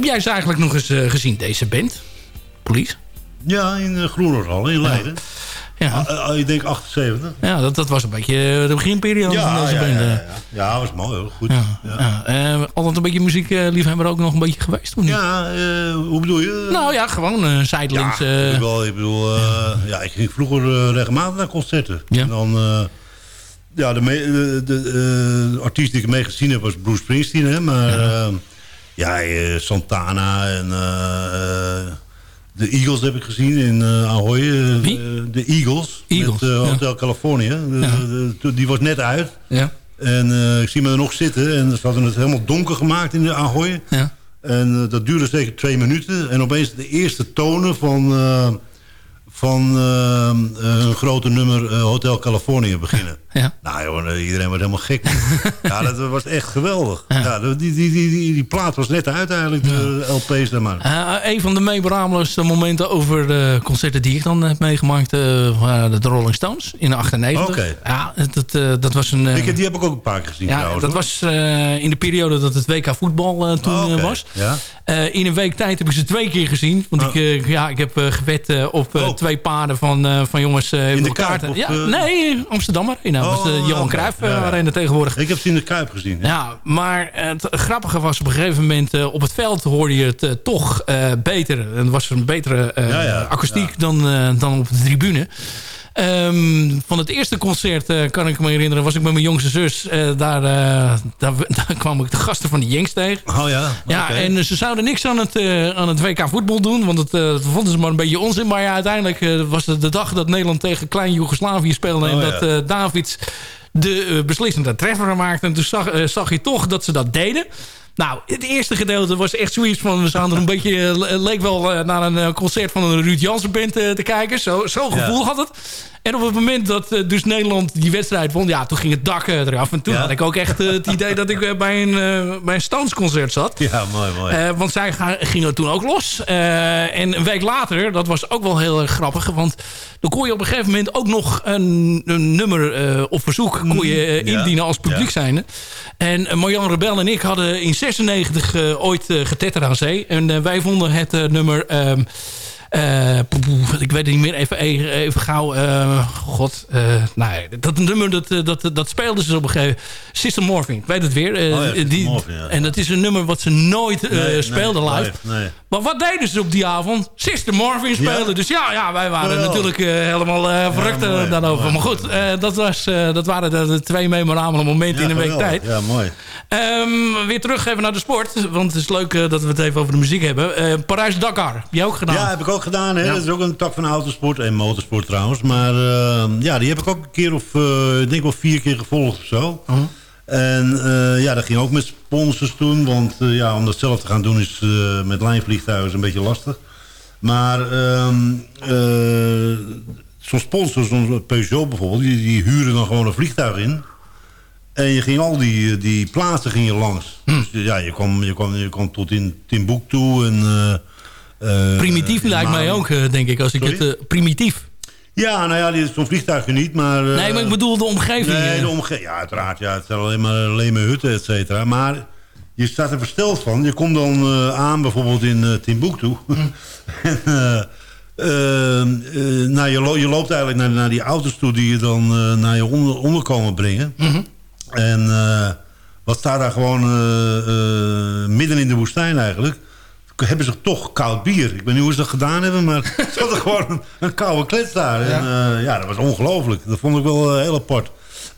Heb jij ze eigenlijk nog eens eh, gezien, deze band? Police? Ja, in uh, Groenerhal, in Leiden. Ja. Ah, ah, ik denk 78. Ja, dat, dat was een beetje de beginperiode Ja, van deze ja, band. ja, eh. ja. ja, dat was mooi hoor. Goed. Ja. Eh, altijd een beetje muziekliefhebber ook nog een beetje geweest, of niet? Ja, eh, hoe bedoel je? Nou ja, gewoon eh zijdelings. Ja, eh, ik, wel, ik bedoel, eh, ja. ik ging vroeger eh, regelmatig naar concerten. Ja. En dan, eh, ja, de, de, de eh, artiest die ik mee gezien heb was Bruce Springsteen, hè, maar ja, eh, Santana en eh, eh, de Eagles heb ik gezien in Ahoy. de Eagles, Eagles, met ja. Hotel California. Die was net uit. ja. En ik zie me er nog zitten. En ze hadden het helemaal donker gemaakt in de Ahoy. Ja. En dat duurde zeker twee minuten. En opeens de eerste tonen van, van eh, eh, een grote nummer eh, Hotel California beginnen. Ja. Nou joh, eh, iedereen wordt helemaal gek. ja, dat was echt geweldig. Ja. die, die, die, die, die plaat was net uit eigenlijk, de LP's daar maar. Een van de memorabelste momenten over de concerten die ik dan heb meegemaakt... de Rolling Stones in 98. Oké. Ja, dat, dat was een... Ik, die heb ik ook een paar keer gezien ja, dat was in de periode dat het WK voetbal toen oké. was. Ja. In een week tijd heb ik ze twee keer gezien. Want ik, eh, ja, ik heb gewet op Oh. Twee paarden van, eh, van jongens uh, In de. Kuip, of, ja, eh? nee, Amsterdam Arena. was de Oh, Johan oké. Cruijff eh, Ja. Arena tegenwoordig. Ik heb ze in de Kuip gezien. ja. Ja, maar het grappige was op een gegeven moment... eh, op het veld hoorde je het eh, toch eh, beter. En er was een betere eh, akoestiek Dan, eh, dan op de tribune. Ehm, van het eerste concert eh, kan ik me herinneren... was ik met mijn jongste zus. eh, daar, eh, daar, daar kwam ik de gasten van de Jenks tegen. Oh ja, Ja, en ze zouden niks aan het, aan het WK voetbal doen. Want het, dat vonden ze maar een beetje onzin. Maar ja, uiteindelijk was het de dag dat Nederland tegen klein Joegoslavië speelde. en Oh, ja. dat Davids de beslissende treffer maakte. En toen zag, zag je toch dat ze dat deden. Nou, het eerste gedeelte was echt zoiets van... we zaten een beetje... Eh, leek wel eh, naar een eh, concert van een Ruud Jansen band te kijken. Zo'n zo gevoel had het. En op het moment dat dus Nederland die wedstrijd won... ja, toen ging het dak eraf. En toen had ik ook echt het idee dat ik bij een, bij een zat. Ja, mooi, mooi. Want zij gingen toen ook los. En een week later, dat was ook wel heel grappig... want dan kon je op een gegeven moment ook nog een, nummer uh, op verzoek... kon je indienen als publiek zijnde. En Marjan Rebel en ik hadden in 96 eh, ooit eh, getetter aan zee. En eh, wij vonden het nummer... Um, ik weet het niet meer, even, even, gauw. eh, God, eh, nou, dat nummer dat, eh, dat, dat speelden ze op een gegeven System Morphing, ik weet het weer. eh, Oh ja, die, ja. En dat is een nummer wat ze nooit eh, Nee, speelden nee, live. nee. Maar wat deden ze op die avond? System Morphing speelden. Ja? Dus ja, ja wij waren natuurlijk eh, helemaal eh, verrukt eh, daarover. mooi, maar goed, eh, dat, was, eh, dat waren de, de twee memorabele momenten in een week tijd. Ja, mooi. Ehm, weer terug even naar de sport. Want het is leuk eh, dat we het even over de muziek hebben. Eh, Parijs-Dakar, heb jij ook gedaan? Ja, heb ik ook gedaan. Hè? Ja. Dat is ook een tak van autosport en motorsport trouwens. Maar eh, ja, die heb ik ook een keer of, eh, ik denk wel vier keer gevolgd of zo. Uh-huh. En eh, ja, dat ging ook met sponsors toen. Want eh, ja, om dat zelf te gaan doen is met lijnvliegtuigen een beetje lastig. Maar ehm eh, zo'n sponsor, zo'n Peugeot bijvoorbeeld, die, die huren dan gewoon een vliegtuig in. En je ging al die, die plaatsen ging je langs. Hm. Dus ja, je kwam, je, kwam, je kwam tot in Timbuktu en... eh, Primitief lijkt mij ook, eh, denk ik. Als ik Sorry? het, eh, primitief. Ja, nou ja, zo'n vliegtuigje niet, maar... eh, nee, maar ik bedoel de omgeving. Nee, eh. de omgeving. Ja, uiteraard. Ja, het zijn alleen maar leme hutten, et cetera. Maar je staat er versteld van. Je komt dan eh, aan bijvoorbeeld in eh, Timbuktu. en, eh, eh, eh, nou, je, lo- je loopt eigenlijk naar, naar die auto's toe... die je dan eh, naar je onder, onderkomen brengen. En eh, wat staat daar gewoon eh, eh, midden in de woestijn eigenlijk... hebben ze toch koud bier. Ik weet niet hoe ze dat gedaan hebben, maar ze hadden gewoon een, een koude klets daar. En, eh, ja, dat was ongelooflijk. Dat vond ik wel eh, heel apart.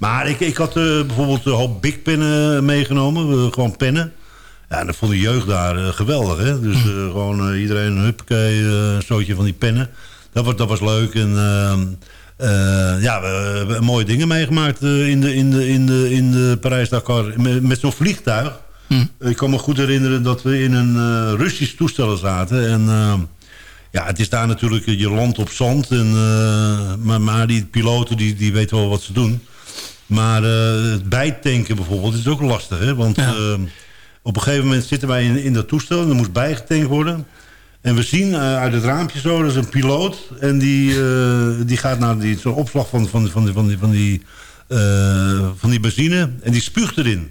Maar ik, ik had eh, bijvoorbeeld een hoop big pennen meegenomen. gewoon pennen. Ja, en dat vond de jeugd daar geweldig. Hè? Dus eh, gewoon iedereen een huppakee, een zootje van die pennen. Dat was, dat was leuk. En ehm, eh, ja, we, hebben mooie dingen meegemaakt in de, in de, in de, in de Parijs-Dakar. Met, met zo'n vliegtuig. Ik kan me goed herinneren dat we in een eh, Russisch toestel zaten. En eh, ja, het is daar natuurlijk, eh, je landt op zand. En, eh, maar, maar die piloten die, die weten wel wat ze doen. Maar het bijtanken bijvoorbeeld is ook lastig. Hè? Want eh, op een gegeven moment zitten wij in, in dat toestel. En er moest bijgetankt worden. En we zien uit het raampje zo, dat is een piloot. En die, die gaat naar die, zo'n opslag van, van, van, van, die, van, die, van die benzine. En die spuugt erin.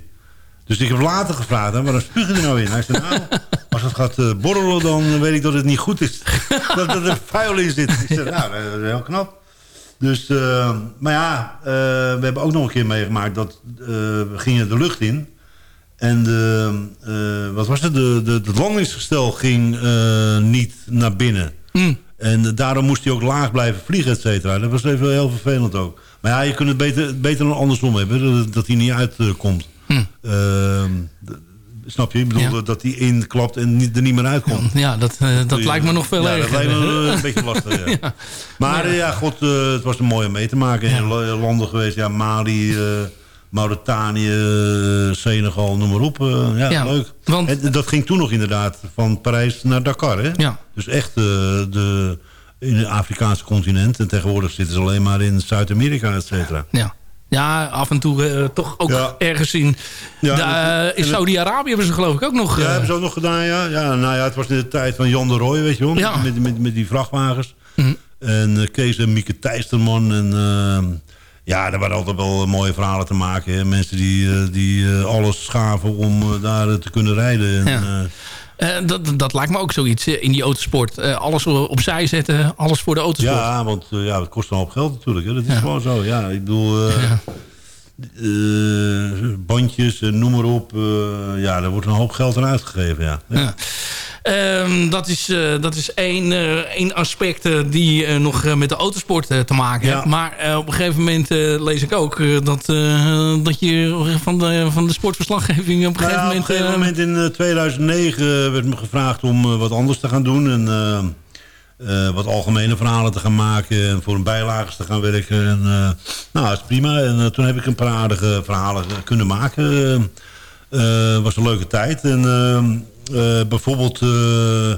Dus ik heb later gevraagd, hè, waarom spuug je er nou in? Hij zei, nou, als het gaat eh, borrelen, dan weet ik dat het niet goed is. dat, dat er vuil in zit. Ik zeg, nou, dat is heel knap. Dus, eh, maar ja, eh, we hebben ook nog een keer meegemaakt dat we gingen de lucht in. En de, wat was het? De, de, het landingsgestel ging niet naar binnen. En eh, daarom moest hij ook laag blijven vliegen, et cetera. Dat was even heel vervelend ook. Maar ja, je kunt het beter, beter dan andersom hebben. Dat, dat hij niet uitkomt. Ehm, d- snap je? Ik bedoel, dat- dat hij inklapt en niet, er niet meer uitkomt. Ja, dat, eh, dat lijkt me nog veel ja, erger. dat lijkt me eh, een beetje lastig, ja. Ja. Maar eh, ja, god, het was een mooie om mee te maken. In la- landen geweest, ja, Mali, Mauritanië, Senegal, noem maar op. ja, leuk. want- En dat ging toen nog inderdaad van Parijs naar Dakar, hè? Ja. Dus echt de, in het Afrikaanse continent. En tegenwoordig zitten ze alleen maar in Zuid-Amerika, et cetera. Ja. Ja, af en toe eh, toch ook Ja. ergens in, Ja, de, eh, in Saudi-Arabië hebben ze geloof ik ook nog... Ja, eh, hebben ze ook nog gedaan, ja. ja. Nou ja, het was in de tijd van Jan de Rooij, weet je wel. Ja. Met, met, met die vrachtwagens. Mhm. En Kees en Mieke Thijsterman. En eh, ja, daar waren altijd wel mooie verhalen te maken. Hè. Mensen die, die alles schaven om daar te kunnen rijden. En, Ja. Dat, dat lijkt me ook zoiets eh, in die autosport. Eh, alles opzij zetten, alles voor de autosport. ja, want eh, ja, het kost een hoop geld natuurlijk. Hè. Dat is Ja. gewoon zo. Ja, ik bedoel... eh, eh, bandjes noem maar op. eh, ja, er wordt een hoop geld aan uitgegeven, ja. Ja. Ehm, dat, is, eh, dat is één, eh, één aspect eh, die nog met de autosport te maken heeft. Ja. Maar op een gegeven moment lees ik ook dat, dat je van de, van de sportverslaggeving op een Nou gegeven ja, moment... op een gegeven moment in eh, 2009 werd me gevraagd om wat anders te gaan doen. En wat algemene verhalen te gaan maken. En voor een bijlagers te gaan werken. En, nou, dat is prima. En toen heb ik een paar aardige verhalen kunnen maken. Eh, was een leuke tijd. En eh, eh, bijvoorbeeld... eh,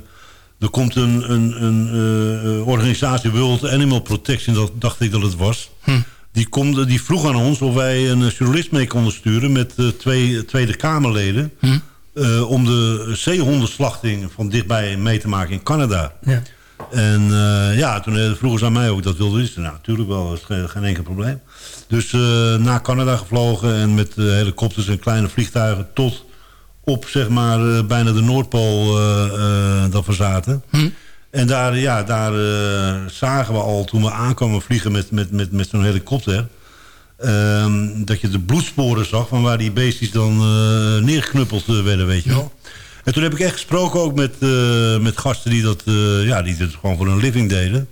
er komt een, een, een eh, eh, organisatie World Animal Protection, dat dacht ik dat het was. Die, komt, die vroeg aan ons of wij een journalist mee konden sturen met eh, twee Tweede Kamerleden. eh, om de zeehondenslachting van dichtbij mee te maken in Canada. Ja. En eh, ja, toen eh, vroegen ze aan mij ook dat wilde is. Nou, natuurlijk wel, dat is geen, geen enkel probleem. Dus eh, naar Canada gevlogen en met eh, helikopters en kleine vliegtuigen tot op zeg maar eh, bijna de Noordpool eh, eh, dat we zaten. En daar, ja, daar zagen we al toen we aankwamen vliegen met, met, met, met zo'n helikopter... ehm, dat je de bloedsporen zag van waar die beestjes dan eh, neergeknuppeld werden, weet je wel. En toen heb ik echt gesproken ook met, met gasten die dat, ja, die dit gewoon voor een living deden.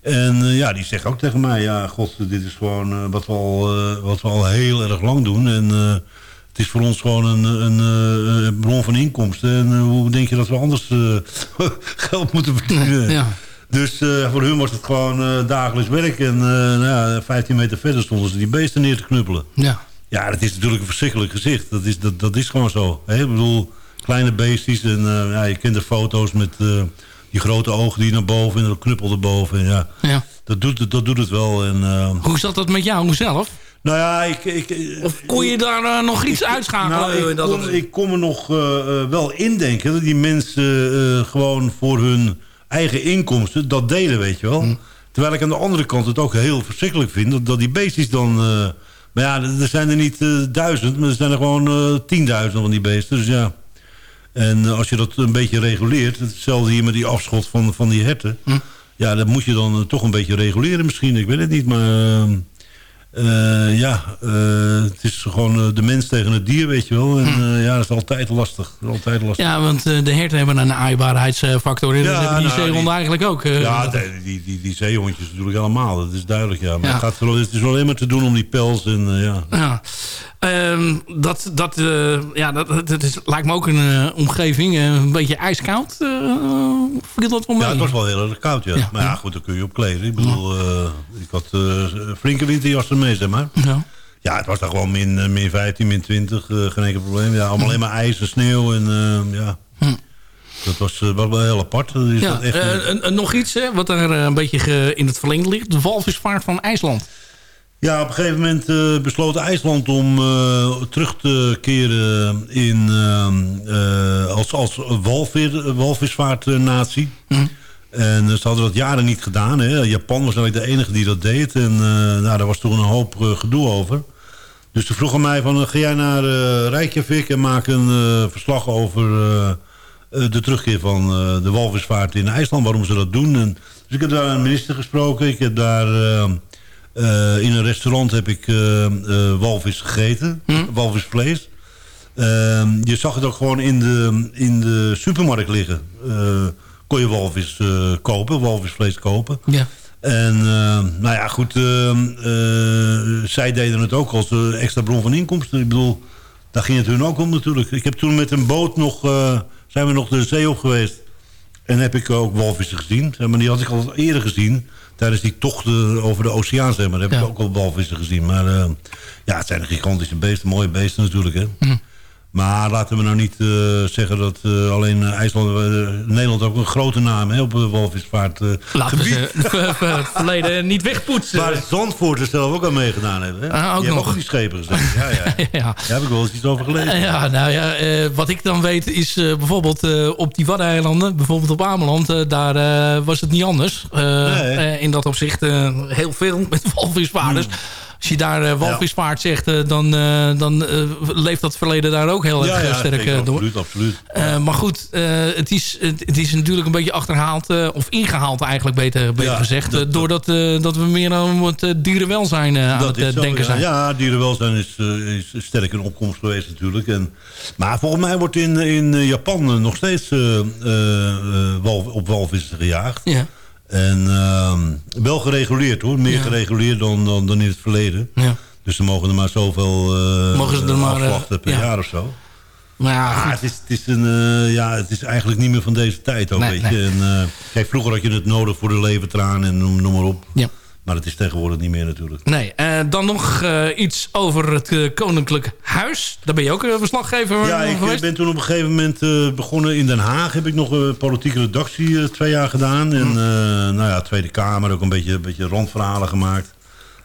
En ja, die zeggen ook tegen mij, ja, god, dit is gewoon wat, we al, wat we al heel erg lang doen. En het is voor ons gewoon een, een, eh, een bron van inkomsten. En eh, hoe denk je dat we anders eh, geld moeten verdienen? Ja. Dus voor hun was het gewoon dagelijks werk. En eh, nou ja, 15 meter verder stonden ze die beesten neer te knuppelen. Ja. Ja, dat is natuurlijk een verschrikkelijk gezicht. Dat is, dat, dat is gewoon zo. Hè? Ik bedoel, kleine beestjes. En ja, je kent de foto's met die grote ogen die naar boven en dat knuppel erboven. En ja, Ja. dat doet, het- dat doet het wel. En, Hoe zat dat met jou zelf? Nou ja, ik... ik Of kon je daar eh, nog iets uitschakelen? nou, ik, dat kon, ik kon me nog eh, eh, wel indenken dat die mensen eh, gewoon voor hun eigen inkomsten dat deden, weet je wel. Hm. Terwijl ik aan de andere kant het ook heel verschrikkelijk vind dat, dat die beestjes dan... eh, maar ja, er zijn er niet duizend, maar er zijn er gewoon eh, tienduizenden van die beesten. Dus ja. En als je dat een beetje reguleert, hetzelfde hier met die afschot van, van die herten. Hm. Ja, dat moet je dan toch een beetje reguleren misschien. Ik weet het niet, maar... eh, ja, eh, het is gewoon eh, de mens tegen het dier, weet je wel. En eh, ja, dat is altijd lastig. Is altijd lastig. Hm. Ja, want de herten hebben een aaibaarheidsfactor. En Ja, dat hebben die nou, zeehonden die- eigenlijk ook. ja, die, die, die, die zeehondjes natuurlijk helemaal. Dat is duidelijk, ja. Maar Ja. Het, gaat, wel- het is alleen maar te doen om die pels en ja. Ja. Ehm, dat, dat, ja, dat, dat is, lijkt me ook een omgeving. een beetje ijskoud. viel dat wel mee? Ja, het was wel heel erg koud, ja. Ja. Maar ja, goed, dan kun je op kleden. Ik bedoel, ik had flinke winterjassen mee, zeg maar. Ja. Ja, het was daar gewoon min, eh, min 15, min 20, eh, geen enkel probleem. Ja, allemaal alleen maar ijs en sneeuw en eh, ja. Dat was wel, heel apart. Dat Is Ja, dat echt, nog iets hè, wat er eh, een beetje in het verlengde ligt. De walvisvaart van IJsland. Ja, op een gegeven moment besloot IJsland om terug te keren in, als, als walvis, walvisvaartnatie. En eh, ze hadden dat jaren niet gedaan. Hè. Japan was eigenlijk de enige die dat deed. En eh, nou, daar was toen een hoop eh, gedoe over. Dus ze vroegen mij van, ga jij naar Reykjavik en maak een verslag over de terugkeer van de walvisvaart in IJsland, waarom ze dat doen. En, dus ik heb daar een minister gesproken. Ik heb daar in een restaurant heb ik walvis gegeten, walvisvlees. Ehm, je zag het ook gewoon in de, in de supermarkt liggen. Kon je walvis eh, kopen, walvisvlees kopen. Ja. En eh, nou ja, goed, eh, zij deden het ook als extra bron van inkomsten. Ik bedoel, daar ging het hun ook om natuurlijk. Ik heb toen met een boot nog, zijn we nog de zee op geweest. En heb ik ook walvissen gezien. Zeg maar die had ik al eerder gezien. Tijdens die tochten over de oceaan, zeg maar. heb ik ook al walvissen gezien. Maar ja, het zijn gigantische beesten. Mooie beesten natuurlijk, hè. Maar laten we nou niet eh, zeggen dat eh, alleen eh, IJsland... Nederland ook een grote naam hè, op de walvisvaart. Laten we gebied. ze v- v- het verleden niet wegpoetsen. Waar Zandvoort er zelf ook aan meegedaan hebben. Hè? Ah, ook nog. ook die schepen. Ja, ja. ja. Daar heb ik wel eens iets over gelezen. Ja, nou ja, wat ik dan weet is bijvoorbeeld op die Waddeneilanden, bijvoorbeeld op Ameland, daar was het niet anders. In dat opzicht heel veel met walvisvaarders. Hmm. Als je daar eh, walvisvaart zegt, eh, dan, eh, dan leeft dat verleden daar ook heel erg ja, sterk door. absoluut, absoluut. Maar goed, het, is, het, is natuurlijk een beetje achterhaald, of ingehaald eigenlijk beter, beter gezegd. dat- doordat dat we meer aan het dierenwelzijn aan het zo, denken ja. zijn. Ja, dierenwelzijn is, is sterk in opkomst geweest natuurlijk. En, maar volgens mij wordt in, in Japan nog steeds wal, op walvissen gejaagd. Ja. En ehm, wel gereguleerd hoor. Meer gereguleerd dan, dan, dan in het verleden. Ja. Dus ze mogen er maar zoveel eh Mogen ze er maar, eh, per ja. jaar of zo. Maar ja, Ah, het, is, het, is een, eh, ja, het is eigenlijk niet meer van deze tijd ook, Nee, weet nee. je. En, kijk, vroeger had je het nodig voor de levertraan en noem, noem maar op. Ja. Maar het is tegenwoordig niet meer natuurlijk. Nee, eh, dan nog eh, iets over het eh, Koninklijk Huis. Daar ben je ook eh, verslaggever Ja, ik geweest. ben toen op een gegeven moment begonnen in Den Haag. Heb ik nog een politieke redactie twee jaar gedaan. En Hm. eh, nou ja, Tweede Kamer ook een beetje, een beetje rondverhalen gemaakt.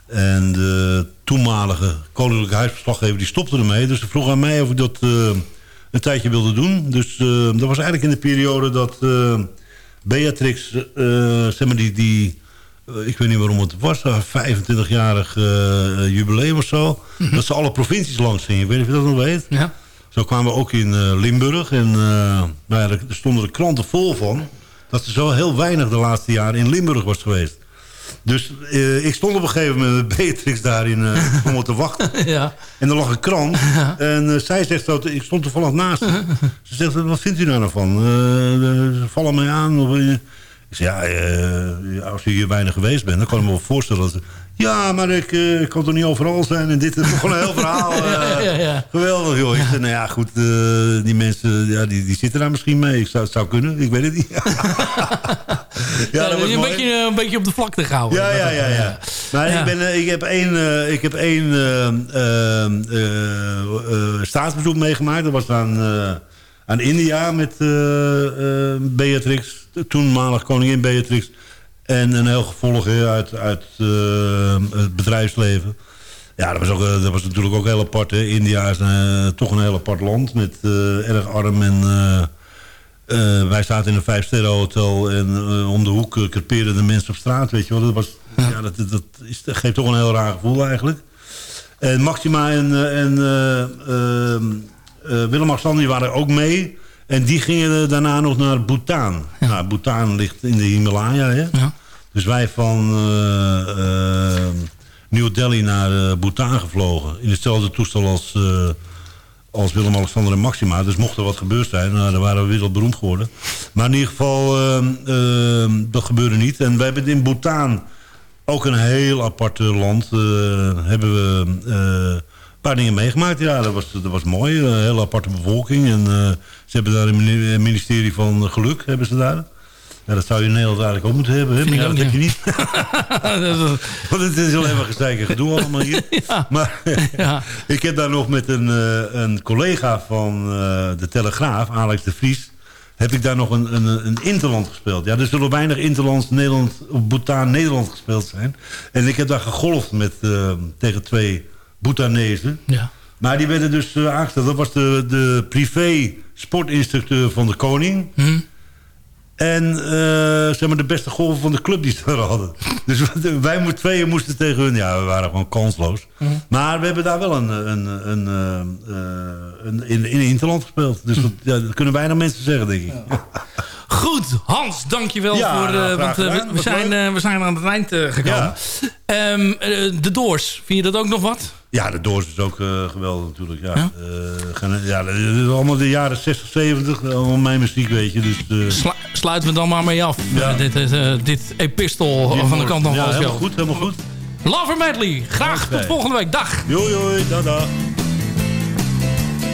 En de toenmalige koninklijke huisverslaggever die stopte ermee. Dus ze vroeg aan mij of ik dat een tijdje wilde doen. Dus dat was eigenlijk in de periode dat Beatrix, zeg maar die... die ik weet niet waarom het was, haar 25-jarig eh, jubileum of zo. Dat ze alle provincies langs gingen. Ik weet niet of je dat nog weet. Ja. Zo kwamen we ook in eh, Limburg. En eh, nou ja, er stonden de kranten vol van... dat er zo heel weinig de laatste jaren in Limburg was geweest. Dus eh, ik stond op een gegeven moment met Beatrix daar in, eh, om te wachten. ja. En er lag een krant. En eh, zij zegt zo, ik stond toevallig naast. Ze zegt, wat vindt u daar nou van? Eh, ze vallen mij aan. Of, eh, ik zeg, ja, eh, als u hier weinig geweest bent, dan kan ik me wel voorstellen dat. Ja, maar ik, ik kan toch niet overal zijn. En dit is gewoon een heel verhaal. eh, Ja, ja, ja. Geweldig, joh. Ik zeg, nou ja, goed, die mensen, ja, die, die zitten daar misschien mee. Ik zou, het zou kunnen, ik weet het niet. Ja, dat was een, mooi. beetje, een beetje op de vlakte gehouden. Ja, ja, ja. ja. Maar. Ik, ben, ik heb één, ik heb één eh, eh, eh, eh, staatsbezoek meegemaakt. Dat was aan, aan India met Beatrix. De toenmalig koningin Beatrix. En een heel gevolg uit, uit eh, het bedrijfsleven. Ja, dat was, ook, eh, dat was natuurlijk ook heel apart. Hè. India is eh, toch een heel apart land. Met erg arm en... wij zaten in een vijfsterren hotel en om de hoek uh, crepeerden de mensen op straat, weet je wel. Dat, was, ja. dat, dat, is, dat geeft toch een heel raar gevoel eigenlijk. En Maxima en, en eh, Willem-Alexander waren ook mee. En die gingen daarna nog naar Bhutan. Nou, Bhutan ligt in de Himalaya, hè. Dus wij van eh, eh, New Delhi naar eh, Bhutan gevlogen. In hetzelfde toestel als... als Willem-Alexander en Maxima. Dus mocht er wat gebeurd zijn, nou, dan waren we wereldberoemd geworden. Maar in ieder geval, dat gebeurde niet. En wij hebben in Bhutan, ook een heel apart land, hebben we paar dingen meegemaakt. Ja, dat was, dat was mooi. Een hele aparte bevolking. En eh, ze hebben daar een mini- ministerie van geluk, hebben ze daar. Ja, dat zou je in Nederland eigenlijk ook moeten hebben. Hè? Maar ja, dat heb je niet. Want het is alleen maar gezeik en gedoe allemaal hier. Maar Ja. ik heb daar nog met een, eh, een collega van eh, de Telegraaf, Alex de Vries... heb ik daar nog een, een, een interland gespeeld. Ja, er zullen weinig interlands Nederland, of Bhutan Nederland gespeeld zijn. En ik heb daar gegolfd met, eh, tegen twee Bhutanezen. Ja. Maar die werden dus eh, aangesteld. Dat was de, de privé sportinstructeur van de koning. Hm? En eh, zeg maar de beste golven van de club die ze er hadden. Dus wij mo- tweeën moesten tegen hun. Ja, we waren gewoon kansloos. Maar we hebben daar wel een, een, een, eh, eh, een, in, in Interland gespeeld. Dus dat, ja, dat kunnen weinig mensen zeggen, denk ik. Goed, Hans, dankjewel Ja, voor... eh, nou, want eh, gedaan. we, zijn, eh, we zijn aan het eind eh, gekomen. Ja. Ehm, eh, de Doors, vind je dat ook nog wat? Ja, de Doors is ook eh, geweldig natuurlijk. Ja, ja? gaan, ja dat is allemaal de jaren 60, 70. Allemaal mijn muziek, weet je. Dus, eh, Slu- sluiten we dan maar mee af. Eh, dit, is, eh, dit epistel van de kant van Ja, helemaal goed, helemaal goed. Lover Medley. Graag tot Oké. volgende week. Dag. Joi, joi, dag.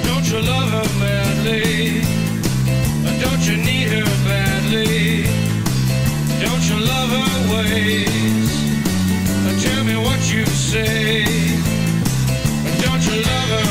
Don't you love her madly? Don't you need her badly? Don't you love her ways? Tell me what you say. Don't you love her